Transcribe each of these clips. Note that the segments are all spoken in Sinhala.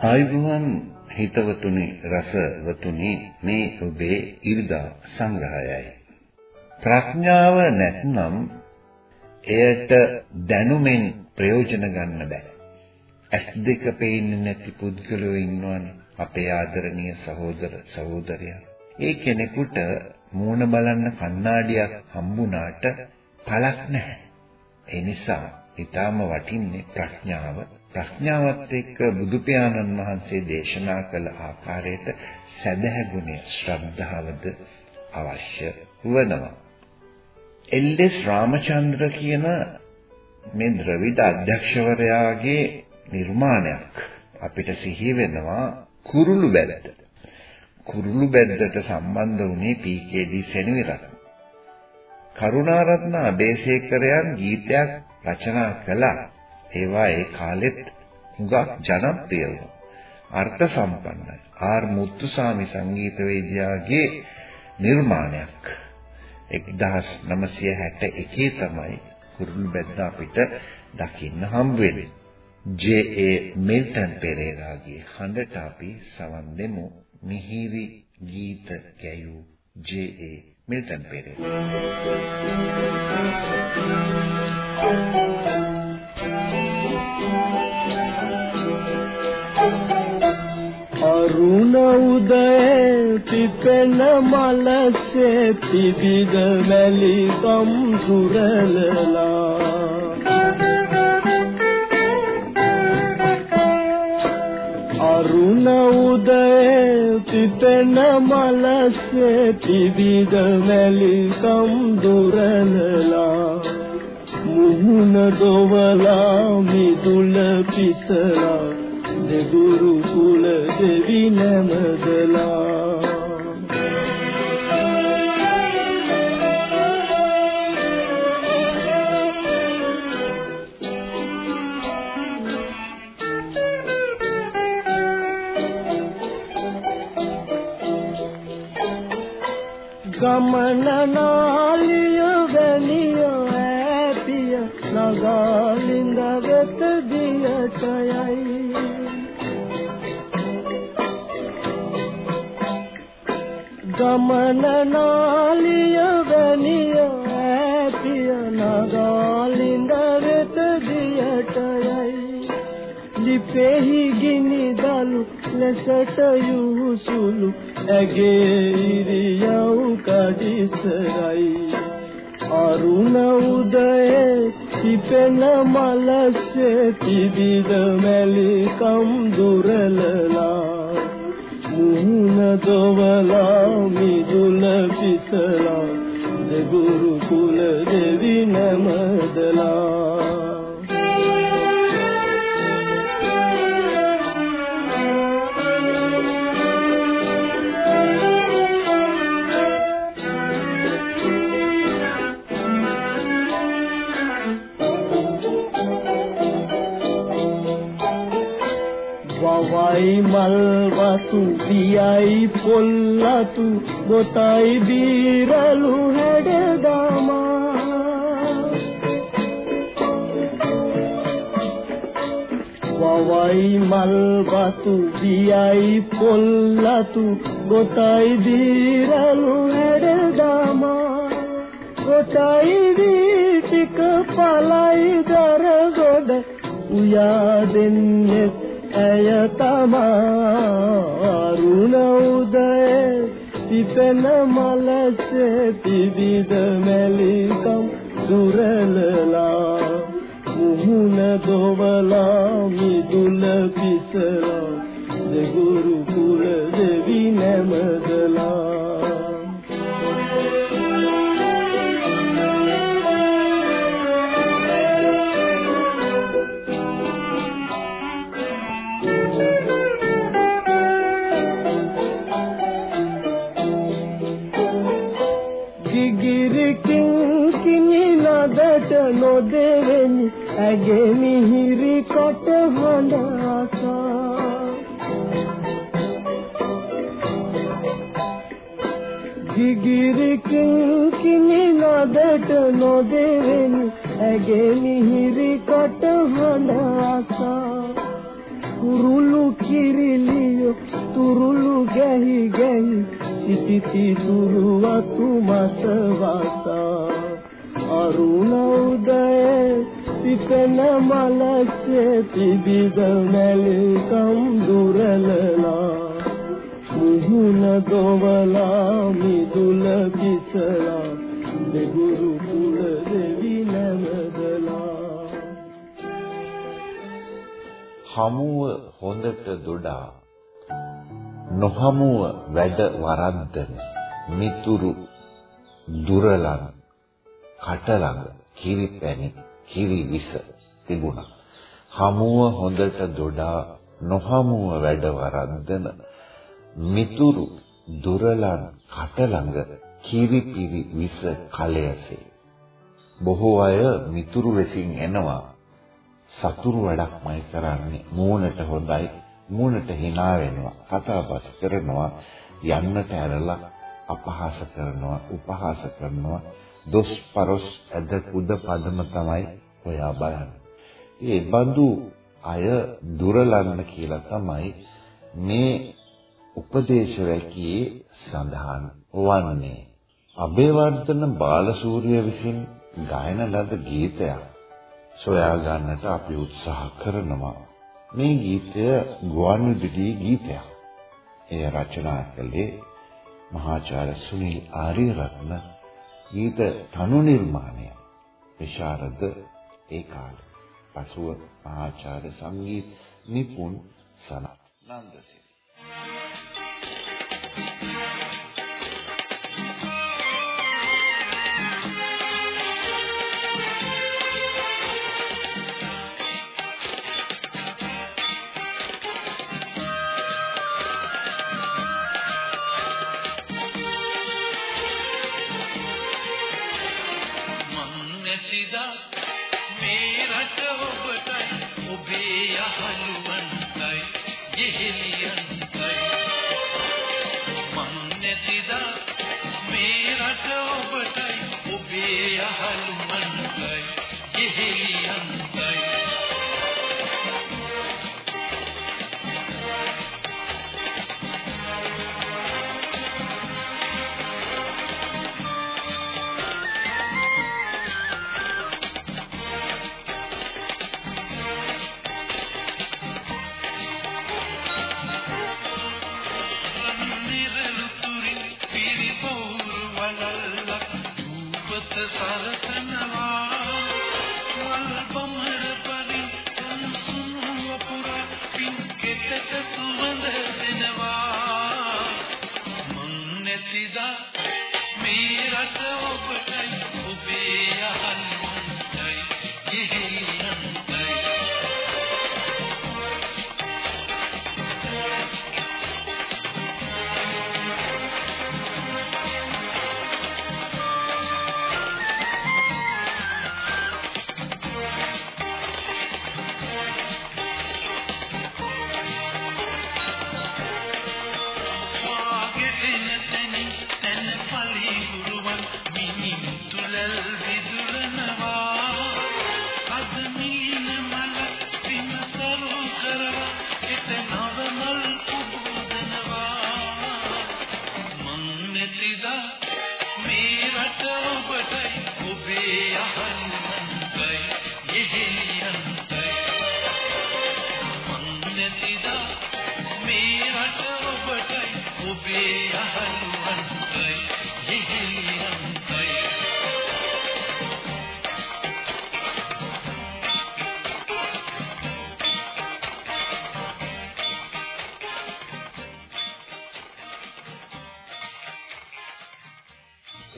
ආයුබෝවන් හිතවතුනි රසවතුනි මේ ඔබේ ඉරිදා සංග්‍රහයයි. ප්‍රඥාව නැත්නම් එයට දැනුමෙන් ප්‍රයෝජන ගන්න බෑ. ඇස් දෙක පේන්නේ නැති පුද්ගලයෝ ඉන්නවනේ අපේ ආදරණීය සහෝදර සහෝදරයා. ඒ කෙනෙකුට මූණ බලන්න කණ්ණාඩියක් හම්බුණාට පළක් නැහැ. ඒ නිසා ඊටාම වටින්නේ ප්‍රඥාව. ප්‍රඥාවත් එක්ක බුදු පියාණන් වහන්සේ දේශනා කළ ආකාරයට සදහැ ගුණය ශ්‍රද්ධාවද අවශ්‍ය වනවා. එල්.එස්. රාමචන්ද්‍ර කියන මේ ද්‍රවිඩ අධ්‍යක්ෂවරයාගේ නිර්මාණයක් අපිට සිහි වෙනවා කුරුළු බැද්ද. කුරුළු බැද්දට සම්බන්ධ වුණේ පී.කේ.ඩී. සෙනවිරත්න. කරුණාරත්න අබේසේකරයන් ගීතයක් රචනා කළා. ඒවා ඒ කාලෙත් හුඟක් ජනප්‍රිය වුණා. අර්ථ සම්පන්නයි. ආර් මුත්තුසාමි සංගීතවේදියාගේ නිර්මාණයක්. 1961 තමයි කුරුළු බැද්ද අපිට දකින්න හම්බ වෙන්නේ. ජේ.ඒ. මිල්ටන් පෙරේරාගේ හඬට අපි සවන් දෙමු මිහිරි ගීත ගැයූ ජේ.ඒ. මිල්ටන් පෙරේරා. උදේ පිපෙන මලසේ පිබිද වැලි ගම් සුරලලා අරුණ උදේ පිපෙන මලසේ පිබිද වැලි ගම් දුරලලා මුහුණ දොවලා මිදුල පිසලා දෙගුරු කුල දෙවි නැමදලා. ගමන නාලිය වැනිය ඈතිය නගාලින්ද වෙත දියටයයි ලිපෙහි ගිනි දලු ලෙසට යූසුලු ඇගේ ඉරියව් කඩිසරයි. අරුණ උදයේ පිපෙන මලසේ තිබිද මැලිකම් දුරලලා. මුහුණ දොවලා මිදුල පිසලා දෙගුරු කුල දෙවි නමදලා වවයි මල් වතු දියයි පොල්ලතු ගොතයි බීරලු හැඩදමා වවයි මල් වතු දියයි පොල්ලතු ගොතයි බීරලු හැඩදමා ගොතයි දී ටික පලයි දර ගොඩ උයා දෙන්නේ ඇය තමාරුණ උදේ පිපෙන මලසේ පිබිද මැලිකම් දුරලලා මුහුණ දොවලා මිදුල පිසලා දෙගු දෙගුරු කුල දෙවි නැමදලා මැලිකම් දුරලලා මුහුණ දොවලා මිදුල කිසලා දෙගුරු කුල දෙවි නැමදලා හමුව හොඳට දොඩා නොහමුව වැඩ වරද්දන මිතුරු දුරලන් කට ළඟ කිරි පැණි කිරි විස තිබුණා. හමුව හොඳට දොඩා නොහමුව වැඩ වරද්දන මිතුරු දුරලන් කට ළඟ කිරි පිරි විස කලයසේ. බොහෝ අය මිතුරු වෙසින් එනවා. සතුරු වැඩක්මයි කරන්නේ. මූණට හොඳයි. මූණට hina වෙනවා. කතාබස් කරනවා. යන්නට ඇරලා අපහාස කරනවා උපහාස කරනවා. දොස් පරොස් ඇද කුද පදම තමයි හොයා බලන්නේ. ඒ බඳු අය දුරලන්න කියලා තමයි මේ උපදේශ වැකියේ සඳහන් වන්නේ. අබේවර්ධන බාලසූරිය විසින් ගායන ලද ගීතයක් සොයා ගන්නට අපි උත්සාහ කරනවා. මේ ගීතය ගුවන්විදුලි ගීතයක්. එය රචනා කළේ මහාචාර්ය සුනිල් ආරියරත්න ගීත තනු නිර්මාණය විශාරද ඒ කාලේ පසුව මහාචාර්ය සංගීත නිපුන් සනත් නන්දසිරි.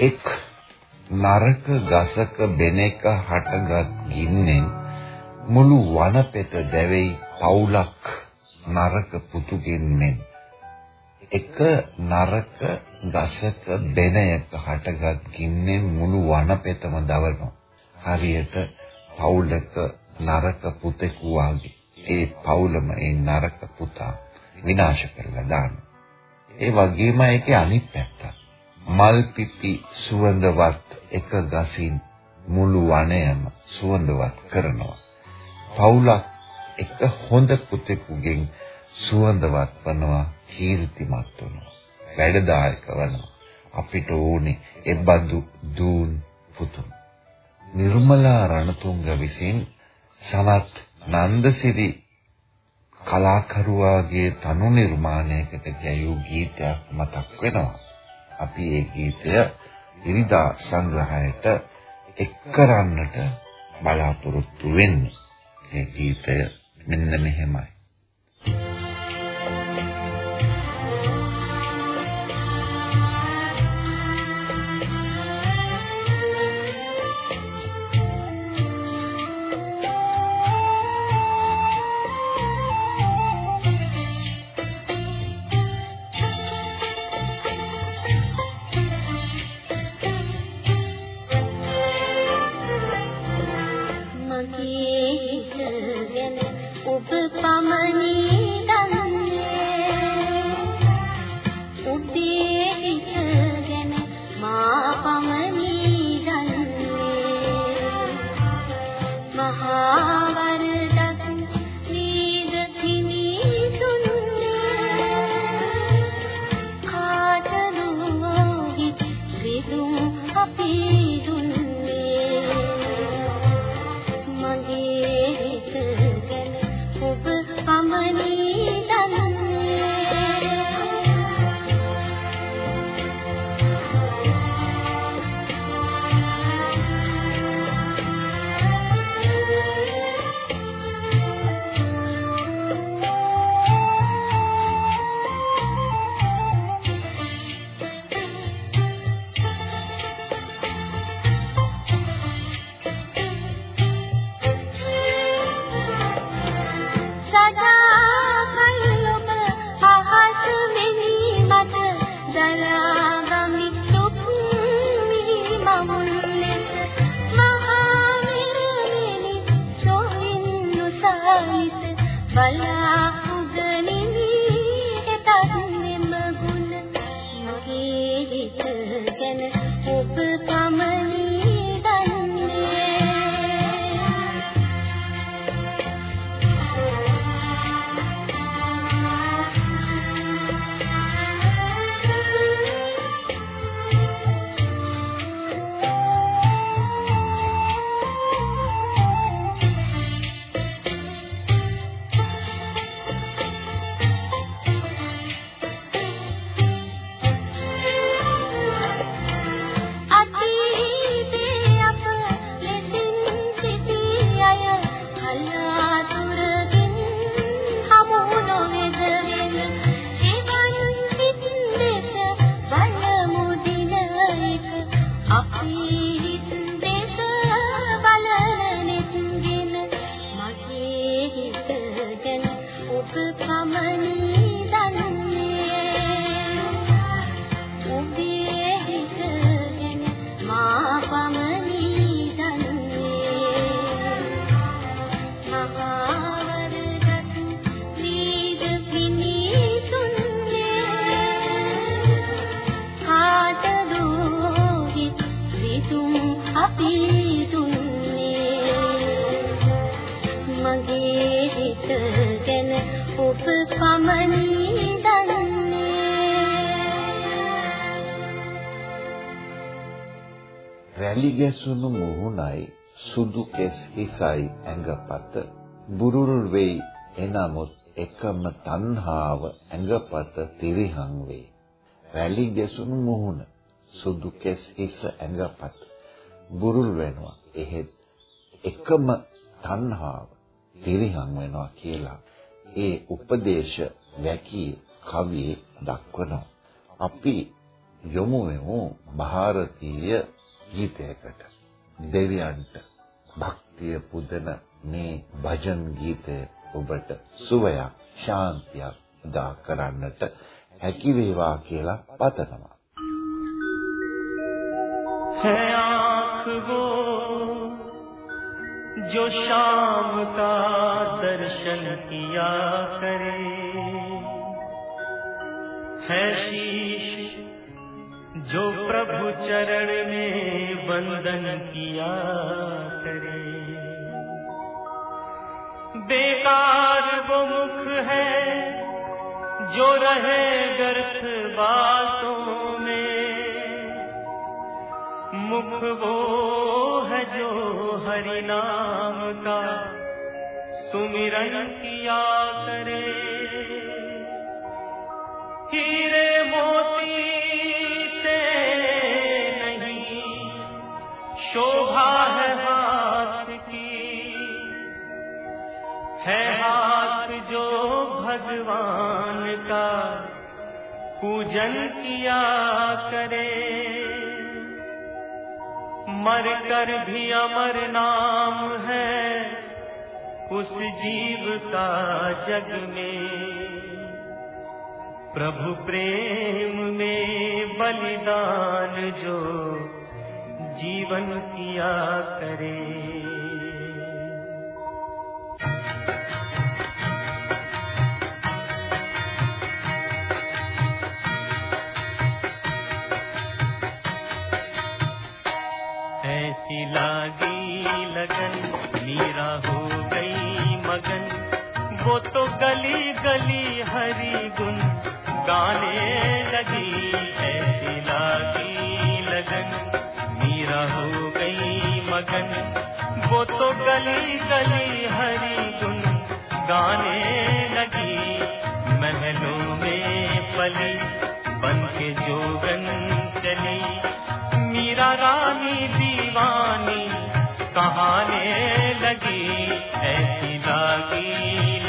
එක් නරක ගසක බෙනෙක හටගත් ගින්නෙන් මුළු වනපෙත දැවෙයි පවුලක් නරක පුතු ගින්නෙන්. එක නරක ගසක බෙනයක හටගත් ගින්නෙන් මුළු වනපෙතම දවනවා. හරියට පවුලක නරක පුතෙකු වාගේ. ඒ පවුලම ඒ නරක පුතා විනාශ කරලා දානවා. ඒ වගේම ඒකේ අනිත් පැත්ත. මල් පිපි සුවඳවත් එක ගසින් මුළු වනයම සුවඳවත් කරනවා. පවුලක් එක හොඳ පුතෙකුගෙන් සුවඳවත් වනවා. කීර්තිමත් වෙනවා. වැඩදායක වෙනවා. අපිට ඕනේ එබඳු දූන් පුතුන්. නිර්මලා රණතුංග විසින් සනත් නන්දසිරි කලාකරුවාගේ තනු නිර්මාණයකට ගැයූ ගීතයක් මතක් වෙනවා. අපි ඒ ගීතය ඉරිදා සංග්‍රහයට එක් කරන්නට බලාපොරොත්තු වෙන්නේ. ඒ ගීතය මෙන්න මෙහෙමයි. happy රැලි ගැසුණු මුහුණයි සුදු කෙස් හිසයි ඇඟපත බුරුල් වෙයි එනමුත් එකම තණ්හාව ඇඟපත තිරිහං වේ රැලි ගැසුණු මුහුණ සුදු කෙස් හිස ඇඟපත බුරුල් වෙනවා එහෙත් එකම තණ්හාව තිරිහං වෙනවා කියලා ඒ උපදේශ වැකී කවියේ දක්වනවා අපි යොමු වෙමු ಭಾರತೀಯ ගීතයකට. දෙවියන්ට භක්තිය පුදන මේ භජන් ගීතය ඔබට සුවයක් ශාන්තියක් උදා කරන්නට හැකි වේවා කියලා පතනවා. है आँख वो जो शाम का दर्शन किया करे है शीश जो प्रभु चरण में वंदन किया करे। बेकार वो मुख है जो रहे व्यर्थ बातों में। मुख वो है जो हरि नाम का सुमिरन किया करे। हीरे शोभा है हाथ की। है हाथ जो भगवान का पूजन किया करे। मर कर भी अमर नाम है उस जीव का जग में। प्रभु प्रेम में बलिदान जो जीवन किया करे।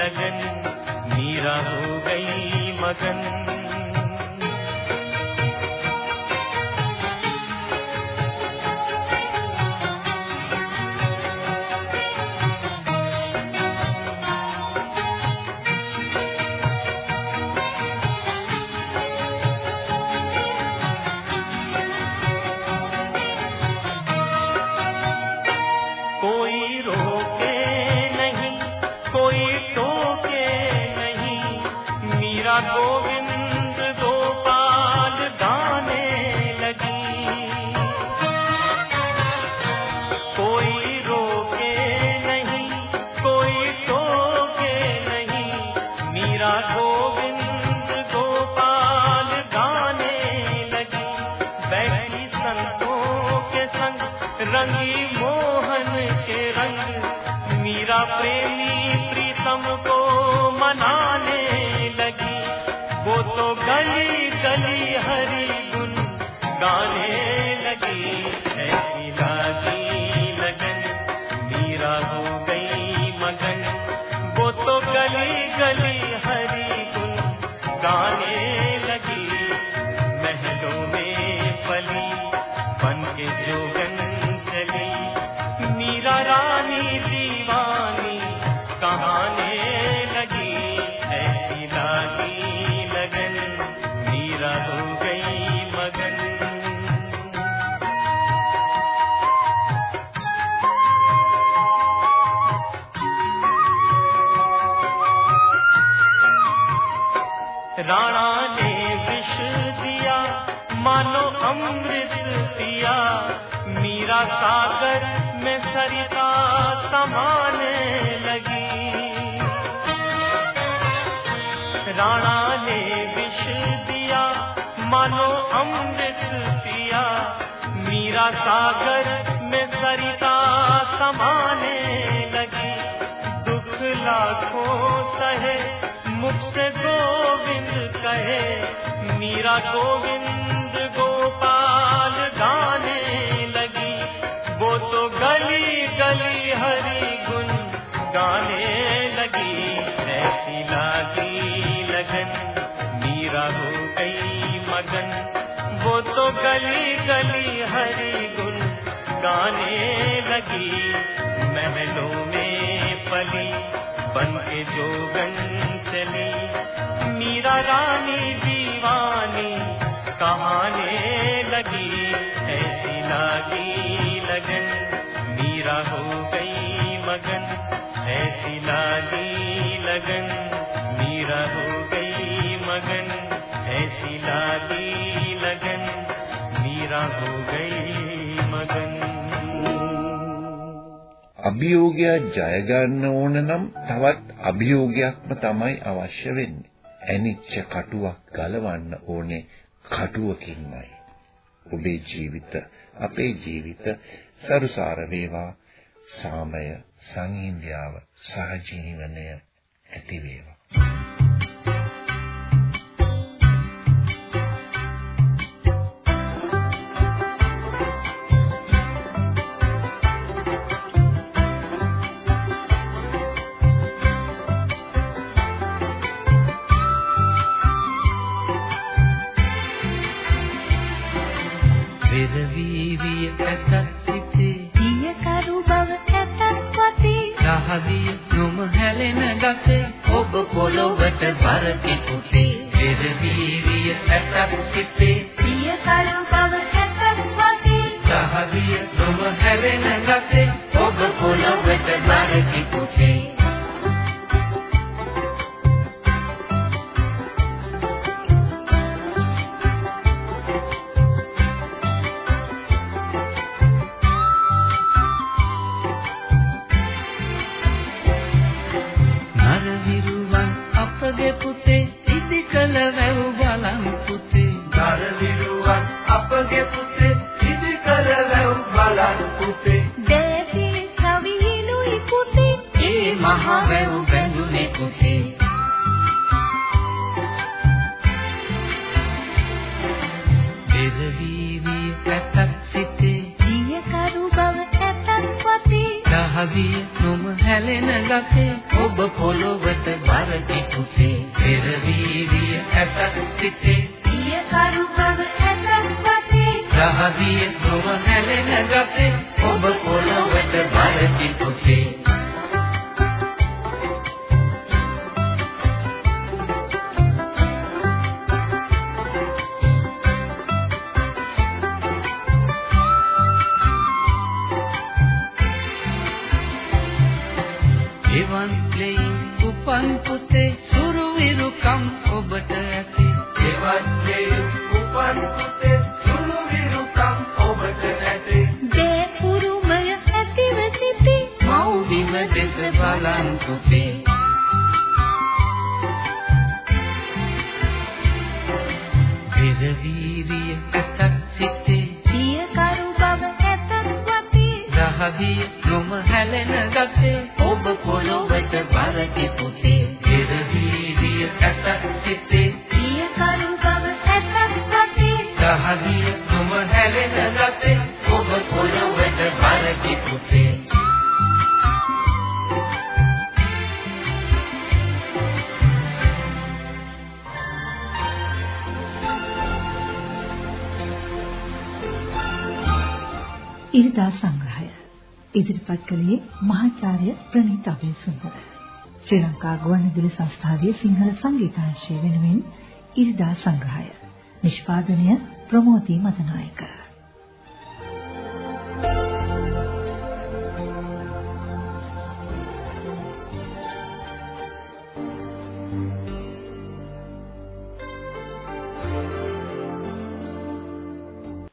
लगन मीरा हो गई मगन। अमृत पिया मीरा सागर में सरिता समाने लगी। दुख लाखों सहे मुख से गोविंद कहे, मीरा गोविंद गोपाल गाने लगी। वो तो गली गली हरी गुन गाने लगी। ऐसी लागी लगन, मीरा हो गई मगन। तो गली गली हरी गुन गाने लगी। महलों में पली, बन के जोगन चली। मीरा रानी दीवानी कहाने लगी। ऐसी लागी लगन, मीरा हो गई मगन। ऐसी लागी लगन, मीरा हो गई मगन। ऐसी लागी मीरा हो गई मगन අභියෝගය ජය ගන්න ඕන නම් තවත් අභියෝගයක්ම තමයි අවශ්‍ය වෙන්නේ. ඇනිච්ච කටුවක් ගලවන්න ඕනේ කටුවකින්මයි. ඔබේ ජීවිත අපේ ජීවිත සරුසාර වේවා සාමය සංහිඳියාව සහජීවනය ඇති වේවා පෙරවී විය ඇතත් සිතේ දිය කරු බව ඇතත් වතේ සහදී නොම හැලෙන ගසේ. ඔබ පොළොවට බර කිපුතේ පෙරවී විය ඇතත් සිතේ දිය කරු බව ඇතත් වතේ සහදී නොම හැලෙන ගසේ. ඔබ පොළොවට Fíjate. ඉරිදා සංග්‍රහය. ඉදිරිපත් කළේ මහාචාර්ය ප්‍රනීත අබේසුන්දර. ශ්‍රී ලංකා ගුවන්විදුලි සංස්ථාවේ සිංහල සංගීතාංශය වෙනුවෙන් ඉරිදා සංග්‍රහය. නිෂ්පාදනය ප්‍රමෝදී මදනායක